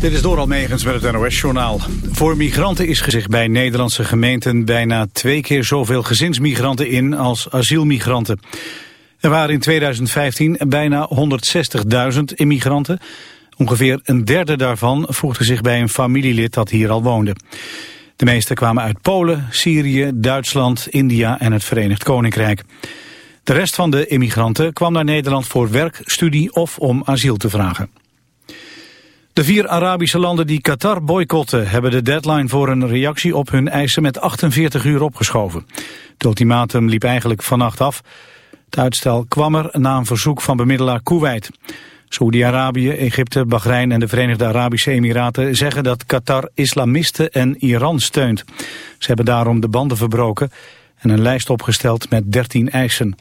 Dit is door Almegens met het NOS-journaal. Voor migranten is zich bij Nederlandse gemeenten bijna twee keer zoveel gezinsmigranten in als asielmigranten. Er waren in 2015 bijna 160.000 immigranten. Ongeveer een derde daarvan voegde zich bij een familielid dat hier al woonde. De meeste kwamen uit Polen, Syrië, Duitsland, India en het Verenigd Koninkrijk. De rest van de immigranten kwam naar Nederland voor werk, studie of om asiel te vragen. De vier Arabische landen die Qatar boycotten hebben de deadline voor een reactie op hun eisen met 48 uur opgeschoven. Het ultimatum liep eigenlijk vannacht af. Het uitstel kwam er na een verzoek van bemiddelaar Kuwait. Saoedi-Arabië, Egypte, Bahrein en de Verenigde Arabische Emiraten zeggen dat Qatar islamisten en Iran steunt. Ze hebben daarom de banden verbroken en een lijst opgesteld met 13 eisen.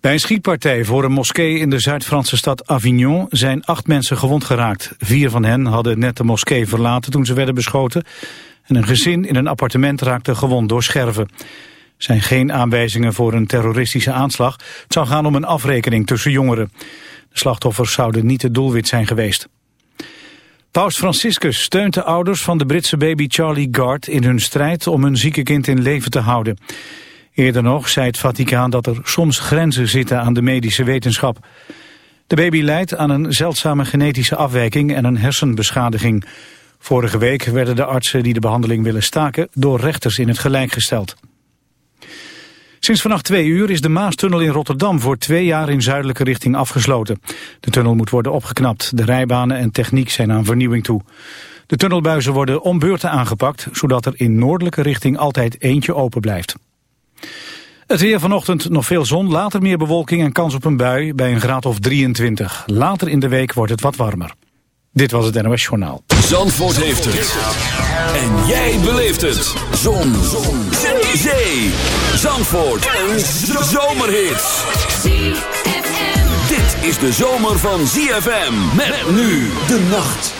Bij een schietpartij voor een moskee in de Zuid-Franse stad Avignon zijn acht mensen gewond geraakt. Vier van hen hadden net de moskee verlaten toen ze werden beschoten. En een gezin in een appartement raakte gewond door scherven. Er zijn geen aanwijzingen voor een terroristische aanslag. Het zou gaan om een afrekening tussen jongeren. De slachtoffers zouden niet het doelwit zijn geweest. Paus Franciscus steunt de ouders van de Britse baby Charlie Gard in hun strijd om hun zieke kind in leven te houden. Eerder nog zei het Vaticaan dat er soms grenzen zitten aan de medische wetenschap. De baby lijdt aan een zeldzame genetische afwijking en een hersenbeschadiging. Vorige week werden de artsen die de behandeling willen staken door rechters in het gelijk gesteld. Sinds vannacht twee uur is de Maastunnel in Rotterdam voor twee jaar in zuidelijke richting afgesloten. De tunnel moet worden opgeknapt. De rijbanen en techniek zijn aan vernieuwing toe. De tunnelbuizen worden om beurten aangepakt, zodat er in noordelijke richting altijd eentje open blijft. Het weer vanochtend nog veel zon, later meer bewolking en kans op een bui bij een graad of 23. Later in de week wordt het wat warmer. Dit was het NOS Journaal. Zandvoort heeft het. En jij beleeft het. Zon. zon. Zee. Zandvoort. Een zomerhit. Dit is de zomer van ZFM. Met nu de nacht.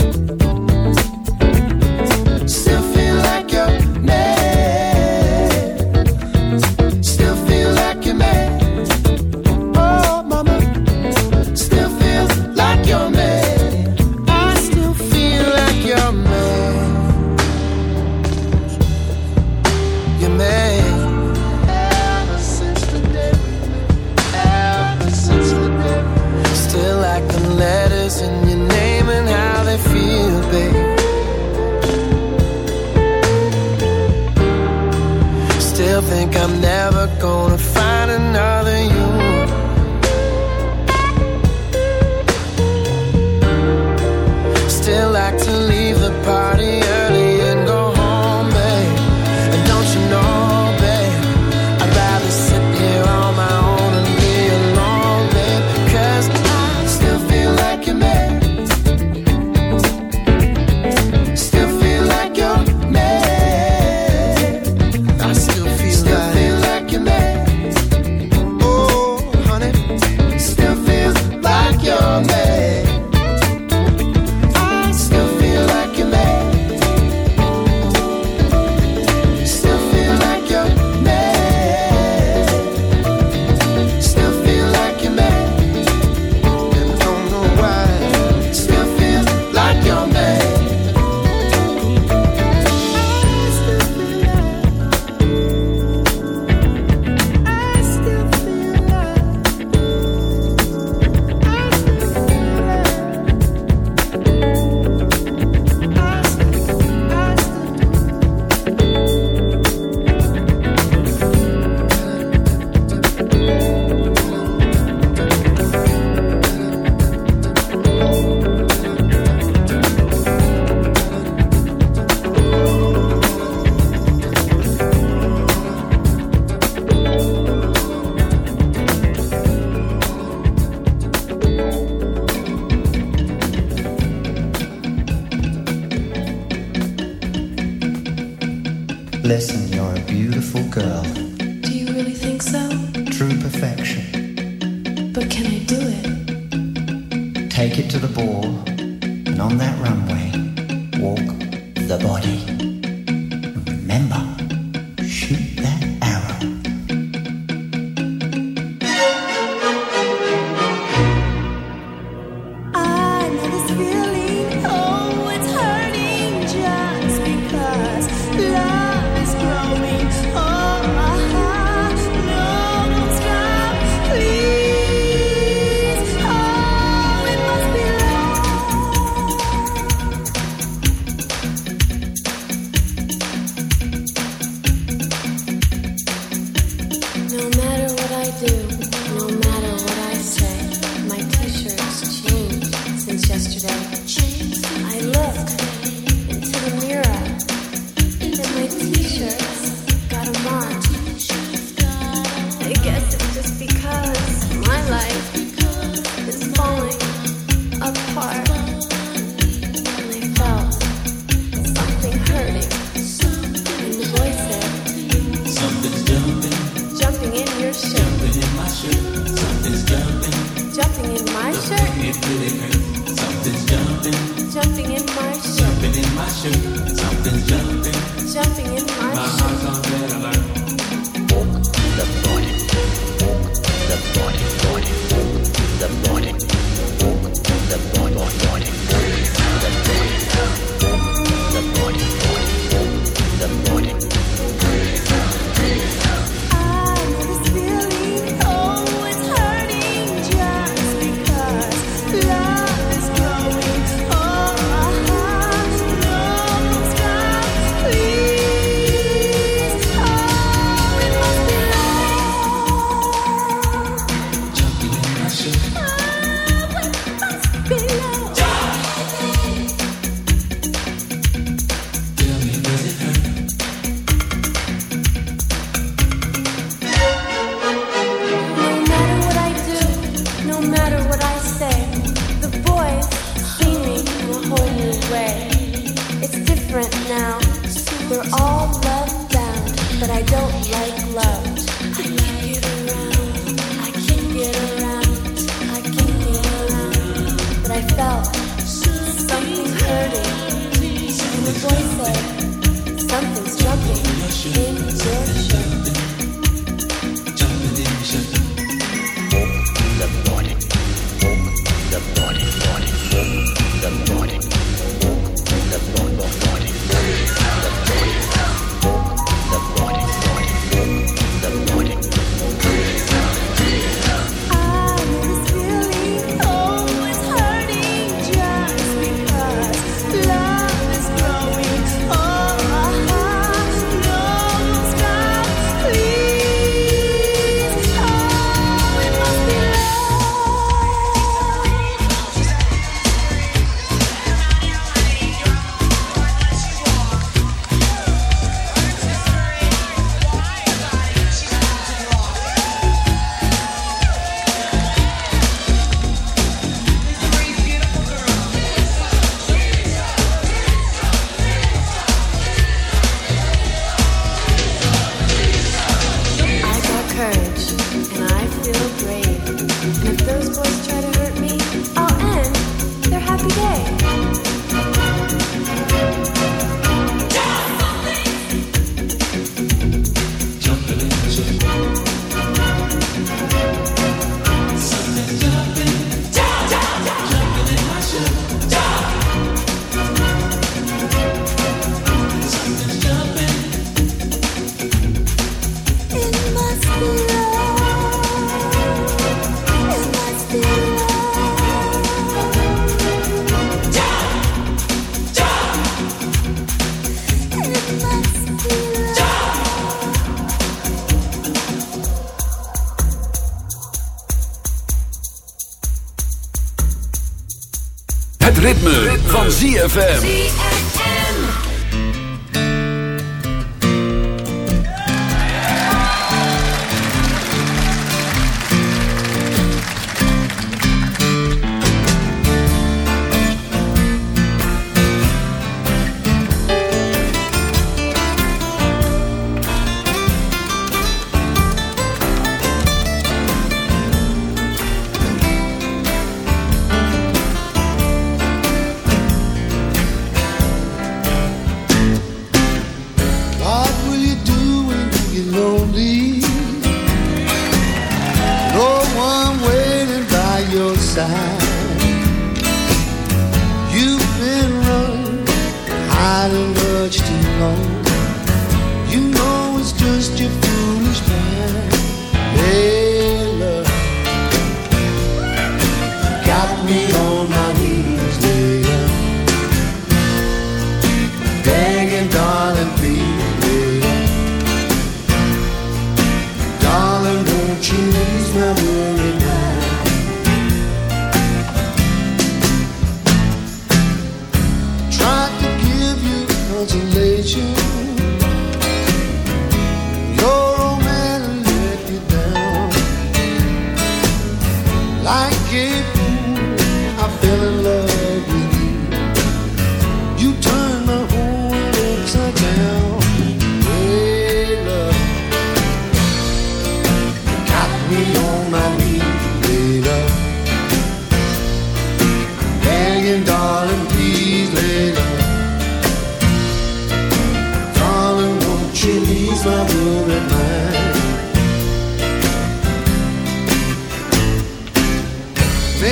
ZFM.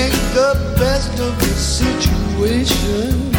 Begging, the please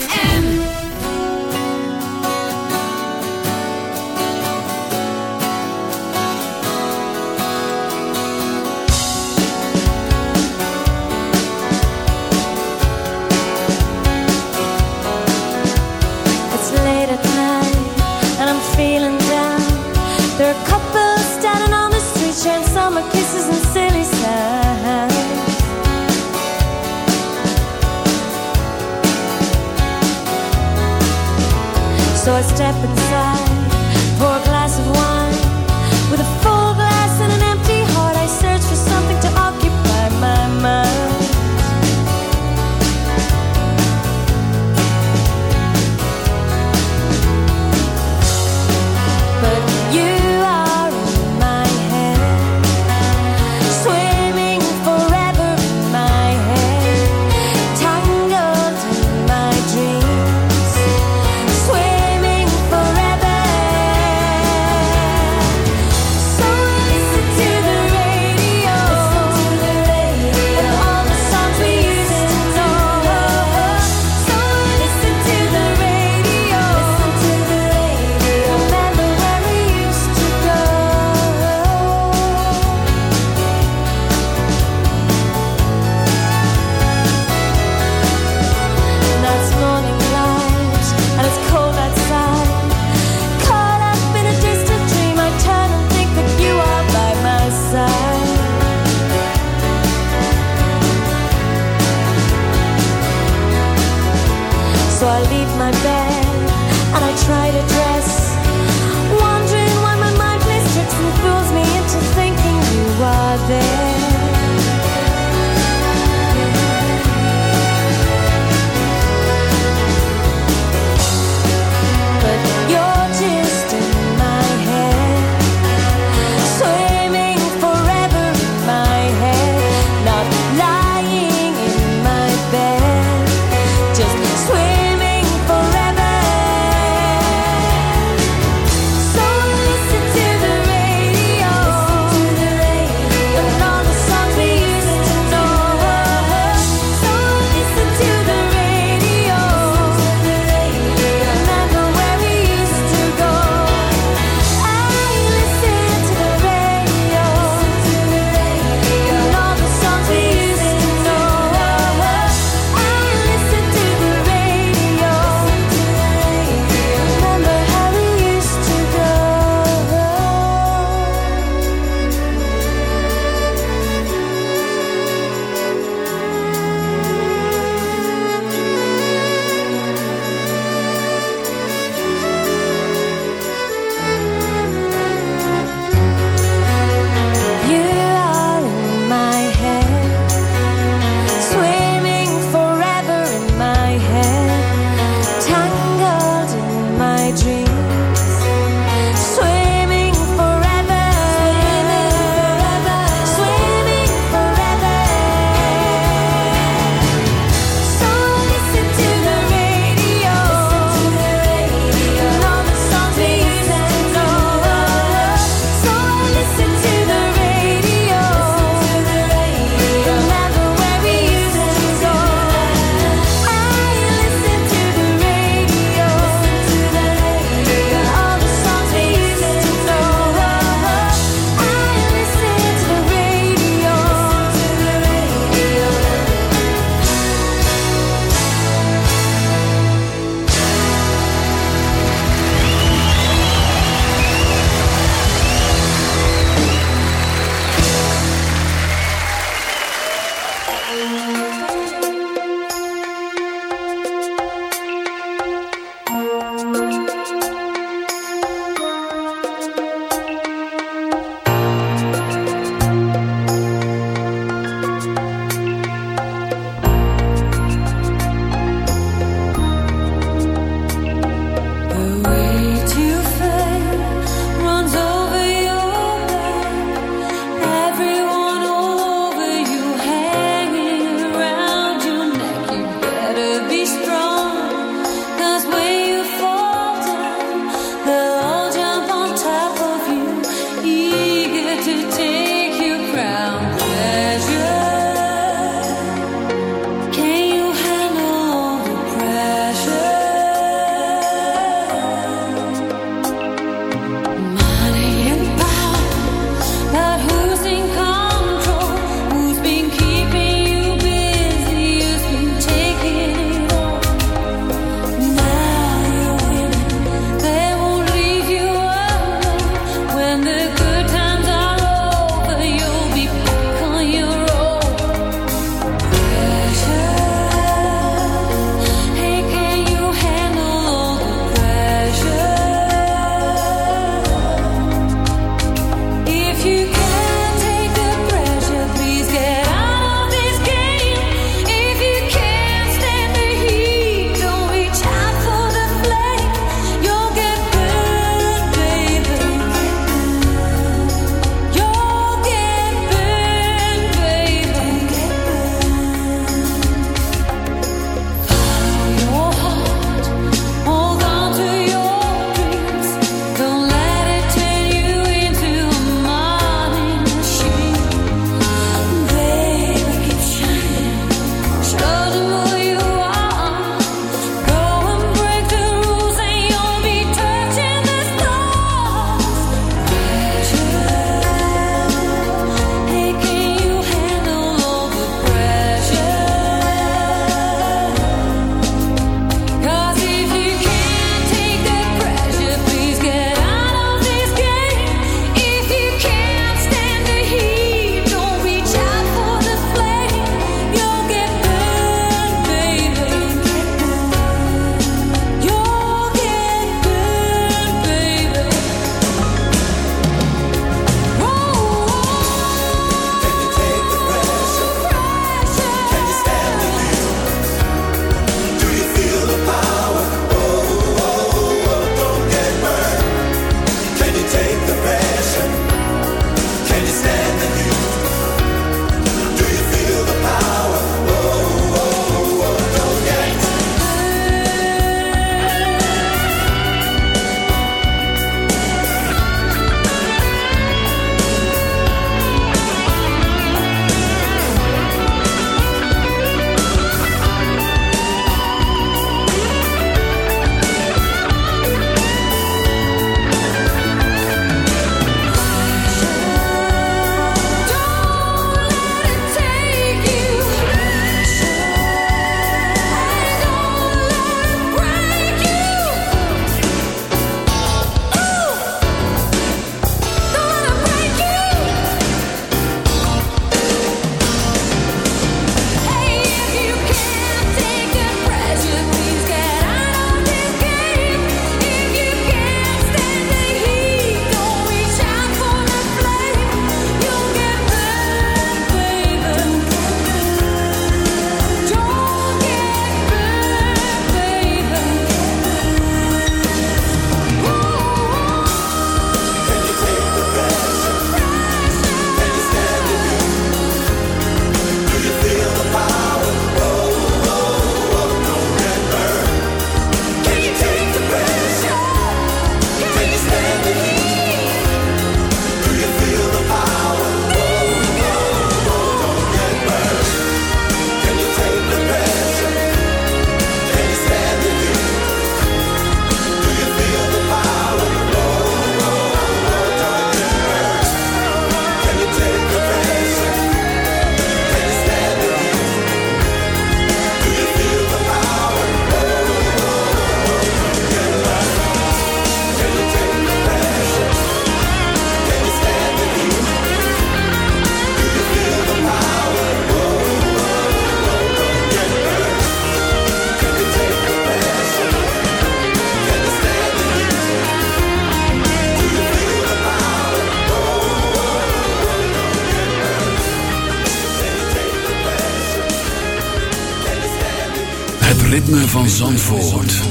van Zandvoort.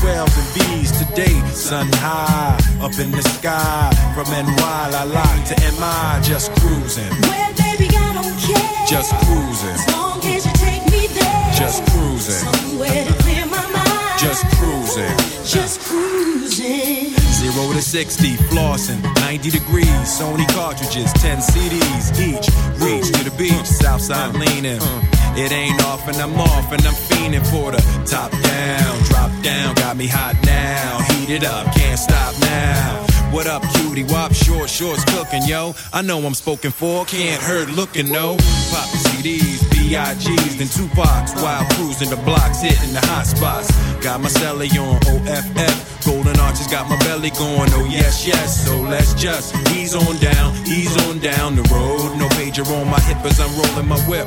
the 12s and V's. Today, sun high, up in the sky. From NY, la la to MI, just cruising. Well, baby, I don't care. Just cruising. As long as you take me there. Just cruising. Somewhere to clear my mind. Just cruising. Just cruising. Zero to 60, flossing, 90 degrees. Sony cartridges, 10 CDs each. Reach to the beach, Southside leaning. It ain't off and I'm off and I'm fiending for the top down, drop down. Got me hot now, heat it up, can't stop now. What up, cutie? Wop, short shorts cooking, yo. I know I'm spoken for, can't hurt looking, no. Pop CDs, B.I.G.'s, then Tupac's while cruising the blocks, hitting the hot spots. Got my celly on OFF, golden arches got my belly going, oh yes, yes. So let's just ease on down, ease on down the road. No pager on my hip as I'm rolling my whip.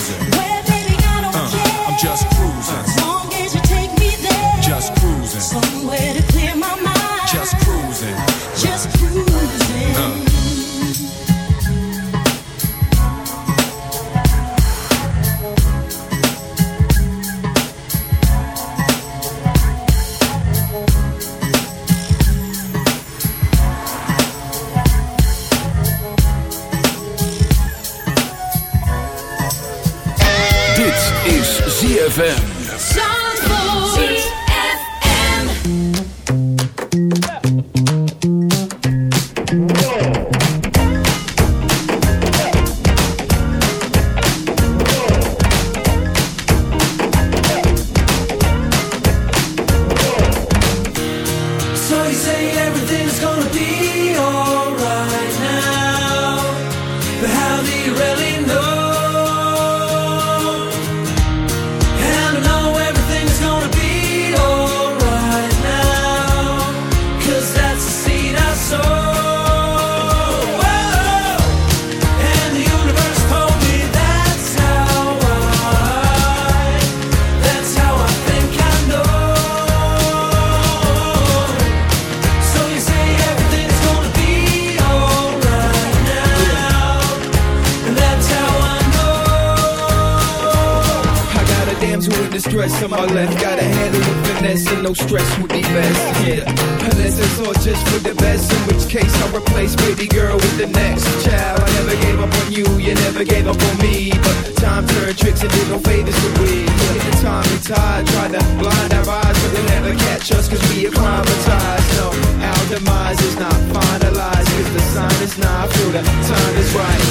Replace baby girl with the next child. I never gave up on you, you never gave up on me. But time turned tricks and did no favors to we. Yeah, the time and tide tried to blind our eyes, but they'll never catch us cause we acclimatized. No, our demise is not finalized. Cause the sign is not, feel the time is right.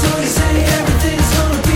So you say everything's gonna be